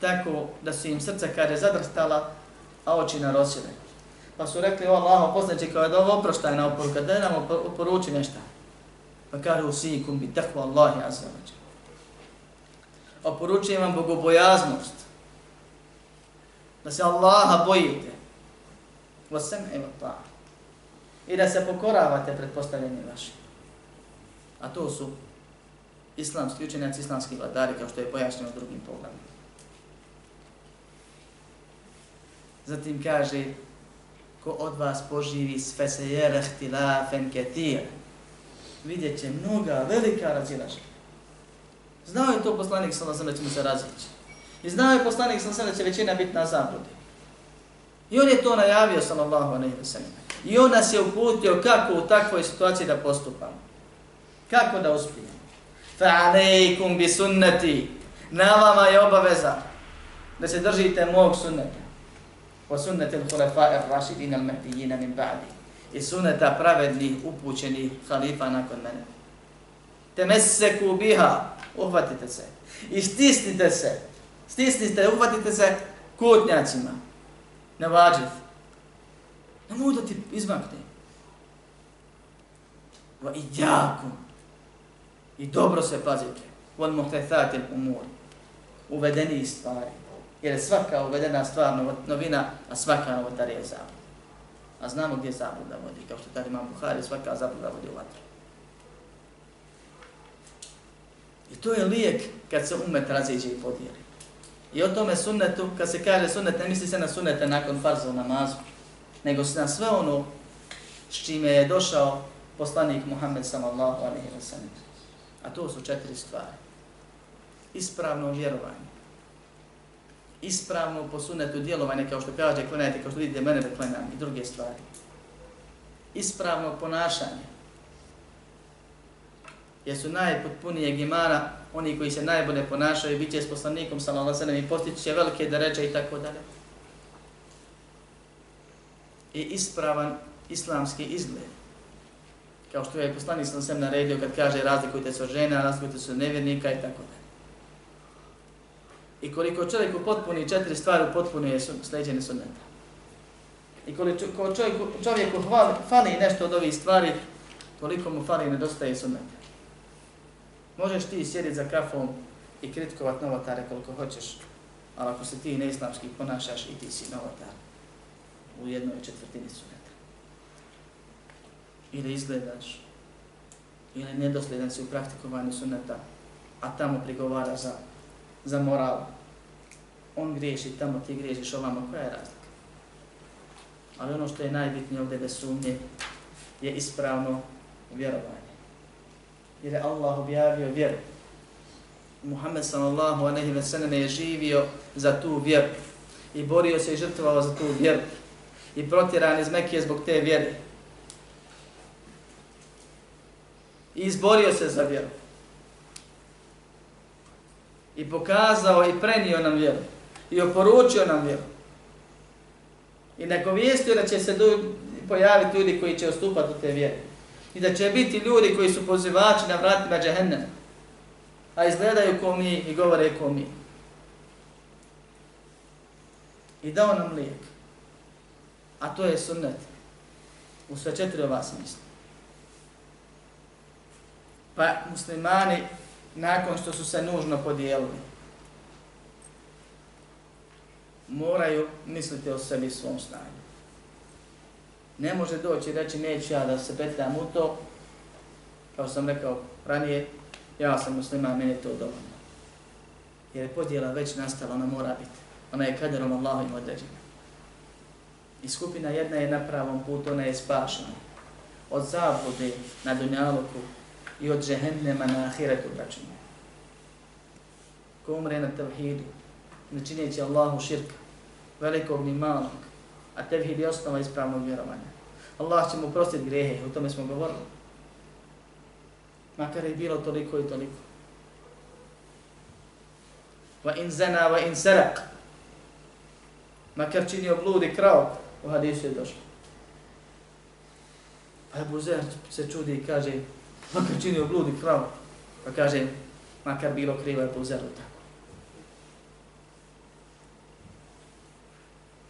tako da su im srca kaže zadrstala, a oči narosile. Pa su rekli, o Allaho, poznaće kao da ovo oproštajna oporuka, da nam oporuči nešto. Pa kaže, usikum bi takvu Allahi azavađa. Oporučujem vam bogobojaznost. Da se Allaha bojite. Vasem evo pa. I da se pokoravate pred postavljenim vašim. A to su islamski učenjaci, islamski vladari, kao što je pojašnjeno u drugim poglavima. Zatim kaže, ko od vas poživi sve se jerehti lafen ketir, vidjet će mnoga, velika razilaženja. Znao je to poslanik sa nasem da će mu se razići. I znao je poslanik sa nasem da će većina biti na zabludi. I on je to najavio sallallahu alejhi wa sallam. I on nas je uputio kako u takvoj situaciji da postupamo. Kako da uspijemo. Fa alaikum bi sunnati. Na vama je obaveza da se držite mog sunneta wa sunnati al-khulafa'i ar-rashidin al-mahdiyyin min ba'di i sunneta pravednih upućenih halifa nakon mene. Temesseku biha, uhvatite se. I stisnite se. Stisnite, uhvatite se kutnjacima. Ne vađiv. Ne mogu da ti izmakne. Va i. I dobro se pazite. Vol muhtethati umur. Uvedeni stvari jer je svaka uvedena stvar novina, a svaka novotarija je zabluda. A znamo gdje zabluda vodi, kao što tada imam Buhari, svaka zabluda vodi u vatru. I to je lijek kad se umet raziđe i podijeli. I o tome sunnetu, kad se kaže sunnet, ne misli se na sunnete nakon farza u namazu, nego se na sve ono s čime je došao poslanik Muhammed sallallahu alaihi wa sallam. A to su četiri stvari. Ispravno vjerovanje, ispravno po sunetu djelovanje, kao što kaže, klanjajte, kao što vidite mene da klanjam i druge stvari. Ispravno ponašanje. Jer su najpotpunije gimara, oni koji se najbolje ponašaju, bit će s poslanikom, sallam, i postići će velike deređe i tako dalje. I ispravan islamski izgled. Kao što je poslanik sallam naredio kad kaže razlikujte se od žena, razlikujte se od nevjernika i tako dalje. I koliko čovjek potpuni četiri stvari, potpuno je sleđene sunneta. I koliko čovjek, čovjeku fali nešto od ovih stvari, toliko mu fali nedostaje sunneta. Možeš ti sjediti za kafom i kritikovat novotare koliko hoćeš, ali ako se ti neislamski ponašaš i ti si novotar u jednoj četvrtini sunneta. Ili izgledaš, ili nedosljedan si u praktikovanju sunneta, a tamo prigovara za, za moral, on griješi tamo, ti griješiš ovamo, koja je razlika? Ali ono što je najbitnije ovdje bez sumnje je ispravno vjerovanje. Jer je Allah objavio vjeru. Muhammed sallallahu aleyhi ve sellem je živio za tu vjeru i borio se i žrtvovao za tu vjeru i protjeran iz Mekije zbog te vjere. I izborio se za vjeru. I pokazao i prenio nam vjeru i oporučio nam vjeru. I nagovijestio da će se pojaviti ljudi koji će ostupati u te vjere. I da će biti ljudi koji su pozivači na vratima džahennema. A izgledaju ko mi i govore ko mi. I dao nam lijek. A to je sunnet. U sve četiri ova smisla. Pa muslimani, nakon što su se nužno podijelili, moraju misliti o sebi svom stanju. Ne može doći i reći neću ja da se petljam u to, Kao sam rekao ranije, ja sam musliman, meni je to dovoljno. Jer je podjela već nastala, ona mora biti. Ona je kaderom Allahovim određena. I skupina jedna je na pravom putu, ona je spašena. Od zabude na dunjaluku i od džehennema na ahiretu, braćima. Ko umre na tevhidu, ne čineći Allahu širka, velikog ni malog, a tevhid je osnova ispravnog vjerovanja. Allah će mu prostiti grehe, o tome smo govorili. Makar je bilo toliko i toliko. Va in zena, va in serak. Makar činio blud i krao, u hadisu je došlo. Pa Ebu Zer se čudi i kaže, makar činio bludi pravo. Pa kaže, makar bilo krivo je Ebu tako.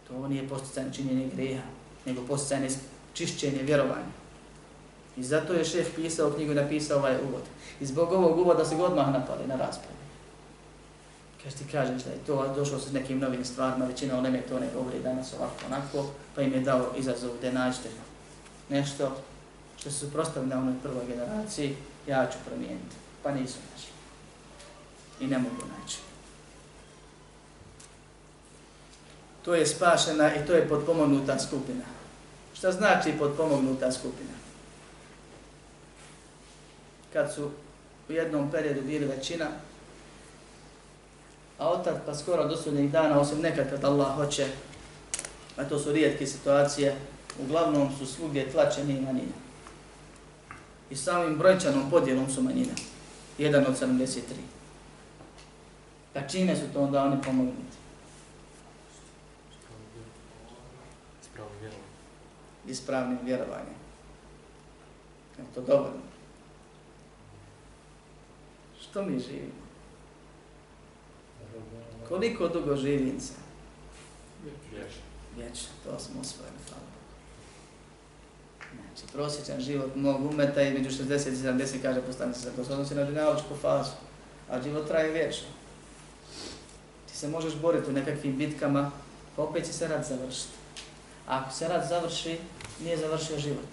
To nije posticanje činjenje greha, nego posticanje čišćenje vjerovanja. I zato je šef pisao knjigu i napisao ovaj uvod. I zbog ovog uvoda se odmah napali na raspravi. Kaže ti kažeš da je to došlo s nekim novim stvarima, većina oneme to ne govori danas ovako onako, pa im je dao izazov da nađete nešto što su prostavili na onoj prvoj generaciji, ja ću promijeniti. Pa nisu našli. I ne mogu naći. To je spašena i to je podpomognuta skupina. Šta znači podpomognuta skupina? Kad su u jednom periodu bili većina, a otad pa skoro do sudnjeg dana, osim nekad kad Allah hoće, a to su rijetke situacije, uglavnom su svugdje tlačeni i manjine. I samim brojčanom podjelom su manjina. Jedan od 73. Pa čime su to onda oni pomognuti? Ispravnim vjerovanjem. Je to dovoljno? Što mi živimo? Koliko dugo živim se? Vječno. to smo osvojili, hvala Znači, prosječan život mog umeta je među 60 i 70, kaže postane se, to se odnosi na dunjaločku fazu, a život traje vječno. Ti se možeš boriti u nekakvim bitkama, pa opet će se rad završiti. A ako se rad završi, nije završio život.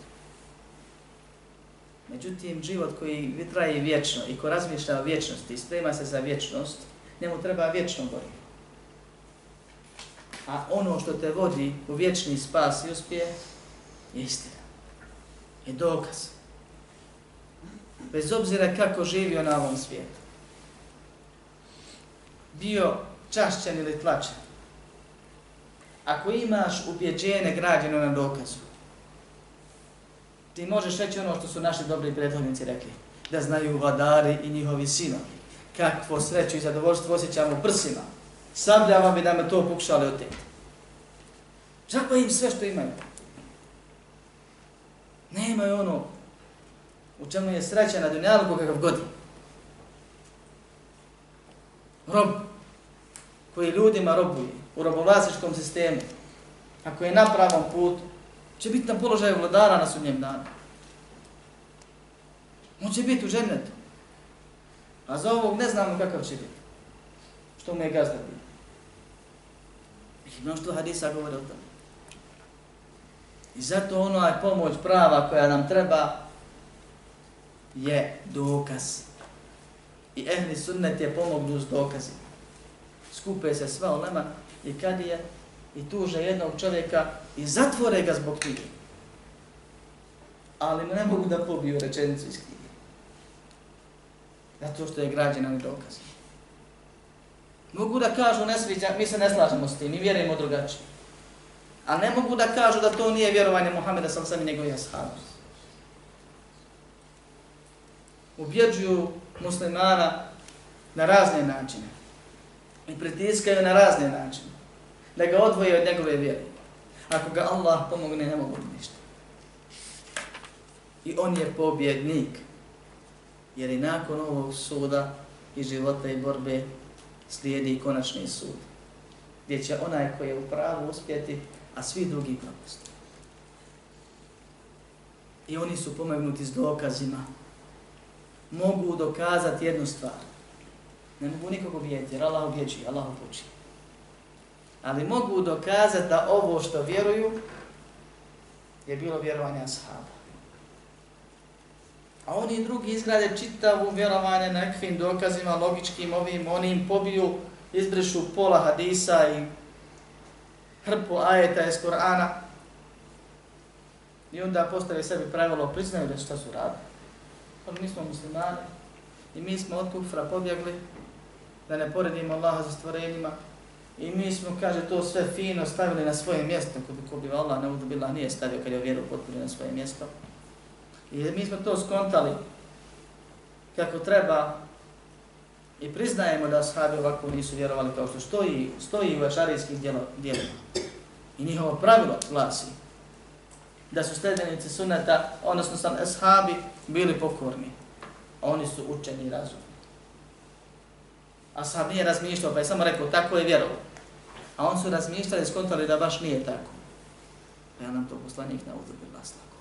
Međutim, život koji traje vječno i ko razmišlja o vječnosti i sprema se za vječnost, njemu treba vječno boriti. A ono što te vodi u vječni spas i uspjeh je istina. Je dokaz. Bez obzira kako živio na ovom svijetu. Bio čašćan ili tlačan. Ako imaš ubjeđene građeno na dokazu, ti možeš reći ono što su naši dobri prethodnici rekli, da znaju vladari i njihovi sinovi kakvo sreću i zadovoljstvo osjećamo prsima. Sabljava bi da me to pokušali oteti. Čakva im sve što imaju. Nema je ono u čemu je sreća na dunjalu kakav god. Rob koji ljudima robuje u robovlasičkom sistemu, ako je na pravom putu, će biti na položaju vladara na sudnjem danu. On će biti u ženetu. A za ovog ne znamo kakav će biti. Što mu je gazda bio. I mnoštvo hadisa govore o tome. I zato ono je pomoć prava koja nam treba je dokaz. I ehli sunnet je pomognu s dokazima. Skupe se sva ulema i kad je i tuže jednog čovjeka i zatvore ga zbog knjige. Ali ne mogu da pobiju rečenicu iz knjige. Zato što je građena na dokaz. Mogu da kažu, ne sviđa, mi se ne slažemo s tim, mi vjerujemo drugačije. A ne mogu da kažu da to nije vjerovanje Muhameda sam sam i njegovih ashabi. Ubjeđuju muslimana na razne načine. I pritiskaju na razne načine. Da ga odvoje od njegove vjere. Ako ga Allah pomogne, ne mogu ništa. I on je pobjednik. Jer i nakon ovog suda i života i borbe slijedi konačni sud. Gdje će onaj koji je u pravu uspjeti, a svi drugi propustiti. I oni su pomagnuti s dokazima. Mogu dokazati jednu stvar. Ne mogu nikog ubijeti, jer Allah ubjeđi, Allah upući. Ali mogu dokazati da ovo što vjeruju je bilo vjerovanje ashaba. A oni drugi izgrade čitavu vjerovanje na nekvim dokazima, logičkim, ovim, onim, pobiju, izbrišu pola hadisa i hrpu ajeta iz Kur'ana I onda postavi sebi pravilo, priznaju da šta su radili. Pa mi smo muslimani i mi smo od kufra pobjegli, da ne poredimo Allaha za stvorenjima. I mi smo, kaže, to sve fino stavili na svoje mjesto, ko bi, ko bi Allah ne udubila nije stavio kad je vjeru potpuno na svoje mjesto. I mi smo to skontali kako treba i priznajemo da sahabi ovako nisu vjerovali kao što stoji, stoji u ašarijskih dijelima. I njihovo pravilo glasi da su sledenici sunata, odnosno sam ashabi, bili pokorni. Oni su učeni i razumni. Ashab nije razmišljao, pa je samo rekao, tako je vjerovo. A on su razmišljali i skontali da baš nije tako. Pa ja nam to poslanik na uzubi glas tako.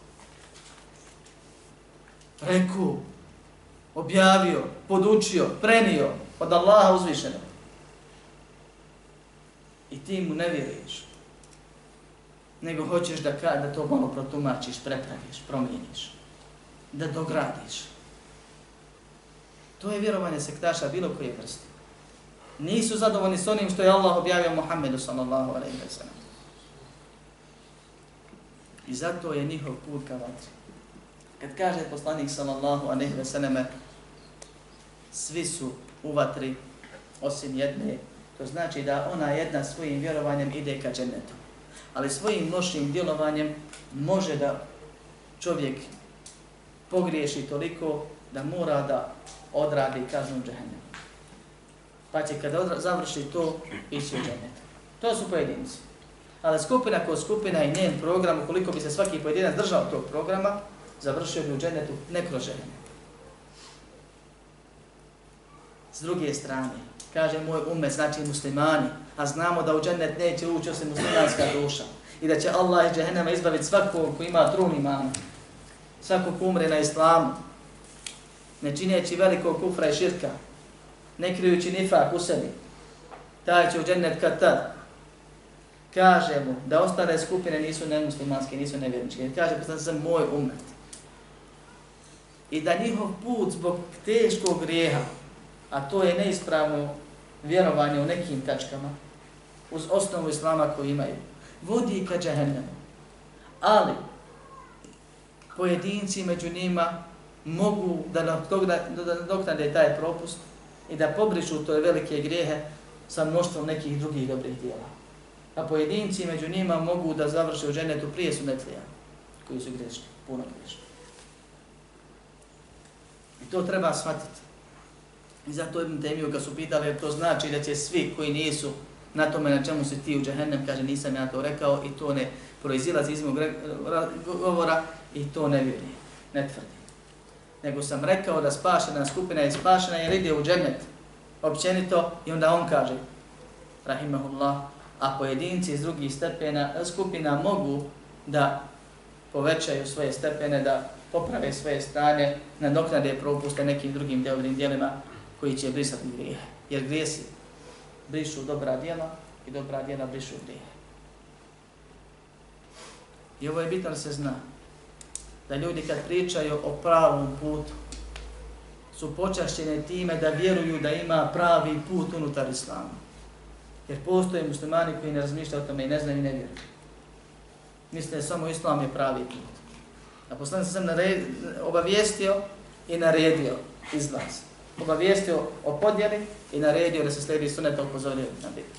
Rekao, objavio, podučio, prenio od Allaha uzvišenog. I ti mu ne vjeruješ. Nego hoćeš da, da to malo protumačiš, prepraviš, promijeniš. Da dogradiš. To je vjerovanje sektaša bilo koje vrste. Nisu zadovoljni s onim što je Allah objavio Muhammedu sallallahu alaihi wa sallam. I zato je njihov put ka vatri. Kad kaže poslanik sallallahu alaihi ve selleme svi su u vatri osim jedne, to znači da ona jedna svojim vjerovanjem ide ka džennetu. Ali svojim lošim djelovanjem može da čovjek pogriješi toliko da mora da odradi kaznu džehennemu. Pa će kada završi to, ići u džennet. To su pojedinci. Ali skupina ko skupina i njen program, ukoliko bi se svaki pojedinac držao tog programa, završio bi u dženetu ne S druge strane, kaže moj ume, znači muslimani, a znamo da u džennet neće ući osim muslimanska duša i da će Allah iz džehennema izbaviti svakog ko ima trun imana, svakog ko umre na islamu, ne čineći velikog kufra i širka, ne krijući nifak u sebi, taj će u džennet kad tad. Kaže mu da ostale skupine nisu nemuslimanske, nisu nevjerničke. Kaže pa sam moj umet. I da njihov put zbog teškog grijeha, a to je neispravno vjerovanje u nekim tačkama, uz osnovu islama koju imaju, vodi ka džahennemu. Ali, pojedinci među njima mogu da nadoknade taj propust i da pobrišu to velike grijehe sa mnoštvom nekih drugih dobrih dijela. A pojedinci među njima mogu da završe u dženetu prije su metlija, koji su grešni, puno grešni. To treba shvatiti. I zato Ibn Temiju ga su pitali, jer to znači da će svi koji nisu na tome na čemu se ti u džahennem, kaže nisam ja to rekao i to ne proizilazi iz mog govora i to ne vjeri, ne tvrdi. Nego sam rekao da spašena skupina je spašena jer ide u džennet općenito i onda on kaže, rahimahullah, a pojedinci iz drugih stepena, skupina mogu da povećaju svoje stepene, da poprave svoje strane, nadoknade propuste nekim drugim dobrim dijelima koji će brisati grije. Jer grijesi brišu dobra djela i dobra djela brišu grije. I ovo je bitno da se zna. Da ljudi kad pričaju o pravom putu, su počašćene time da vjeruju da ima pravi put unutar islama. Jer postoje muslimani koji ne razmišljaju o tome i ne znaju i ne vjeruju. Misle samo islam je pravi put. A poslanik sam obavijestio i naredio iz vas. obavijestio o podjeli i naredio da se slijedi sunet upozorio na bitku.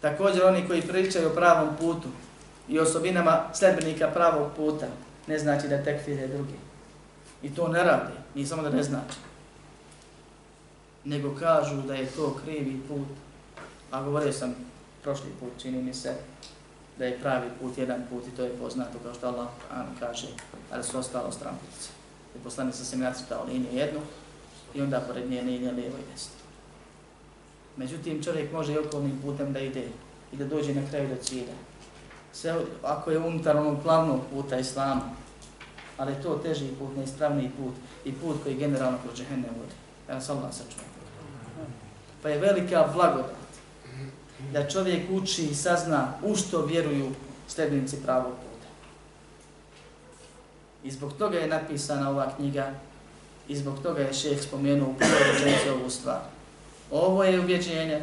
Također oni koji pričaju o pravom putu i osobinama sledbenika pravog puta, ne znači da tekfire drugi. I to ne radi, nije samo da ne znači. Nego kažu da je to krivi put. A govorio sam prošli put, čini mi se, da je pravi put, jedan put i to je poznato kao što Allah kaže, ali su ostalo stramputice. I poslanik sa sem nacrtao liniju jednu, i onda pored nje linija lijevo i desno. Međutim, čovjek može i okolnim putem da ide i da dođe na kraju do cilja. Sve, ako je unutar onog plavnog puta islama, ali to teži put, neispravniji put i put koji generalno kroz džehenne vodi. Ja sam Allah sačuva. Pa je velika blagodat da čovjek uči i sazna u što vjeruju sljednici pravog puta. I zbog toga je napisana ova knjiga i zbog toga je šeheh spomenuo u prvoj rečenici ovu stvar. Ovo je ubjeđenje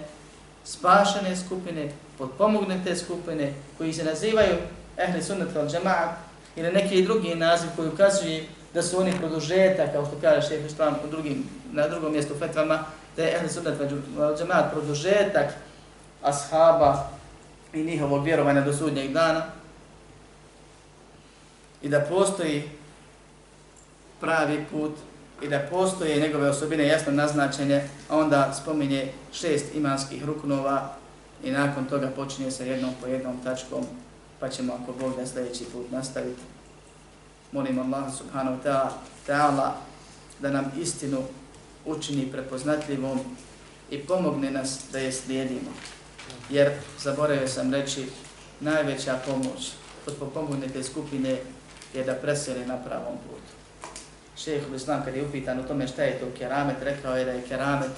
spašene skupine, podpomognete skupine koji se nazivaju ehli sunnet al džemaat ili neki drugi naziv koji ukazuje da su oni produžeta, kao što kaže šeheh Islam u drugim, na drugom mjestu fetvama, da je ehli sunnet al džemaat produžetak ashaba i njihovog vjerovanja do sudnjeg dana i da postoji pravi put i da postoje njegove osobine jasno naznačenje, a onda spominje šest imanskih ruknova i nakon toga počinje sa jednom po jednom tačkom, pa ćemo ako Bog da sljedeći put nastaviti. Molim Allah subhanahu ta'ala da nam istinu učini prepoznatljivom i pomogne nas da je slijedimo. Jer, zaboravio sam reći, najveća pomoć od pomognete skupine je da preseli na pravom putu šeheh Islam kad je upitan o tome šta je to keramet, rekao je da je keramet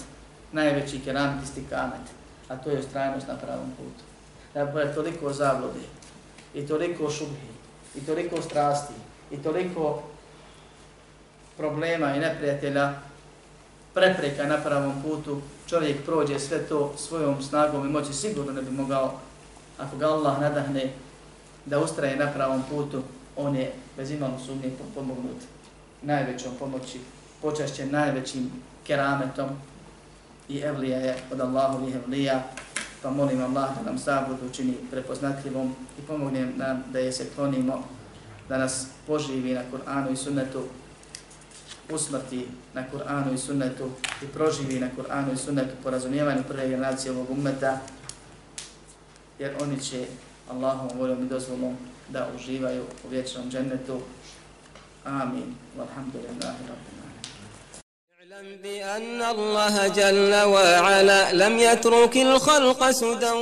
najveći keramet istikamet, a to je ustrajnost na pravom putu. Da je toliko zablode, i toliko šubhi, i toliko strasti, i toliko problema i neprijatelja, prepreka na pravom putu, čovjek prođe sve to svojom snagom i moći sigurno ne bi mogao, ako ga Allah nadahne da ustraje na pravom putu, on je bez imalo sumnje pomognut najvećom pomoći, počašćen najvećim kerametom. I evlija je od Allahovih evlija, pa molim Allah da nam zabud učini prepoznatljivom i pomogne nam da je se klonimo, da nas poživi na Kur'anu i sunnetu, usmrti na Kur'anu i sunnetu i proživi na Kur'anu i sunnetu po razumijevanju prve generacije ovog ummeta, jer oni će Allahom voljom i dozvolom da uživaju u vječnom džennetu, آمين والحمد لله رب العالمين اعلم بأن الله جل وعلا لم يترك الخلق سدى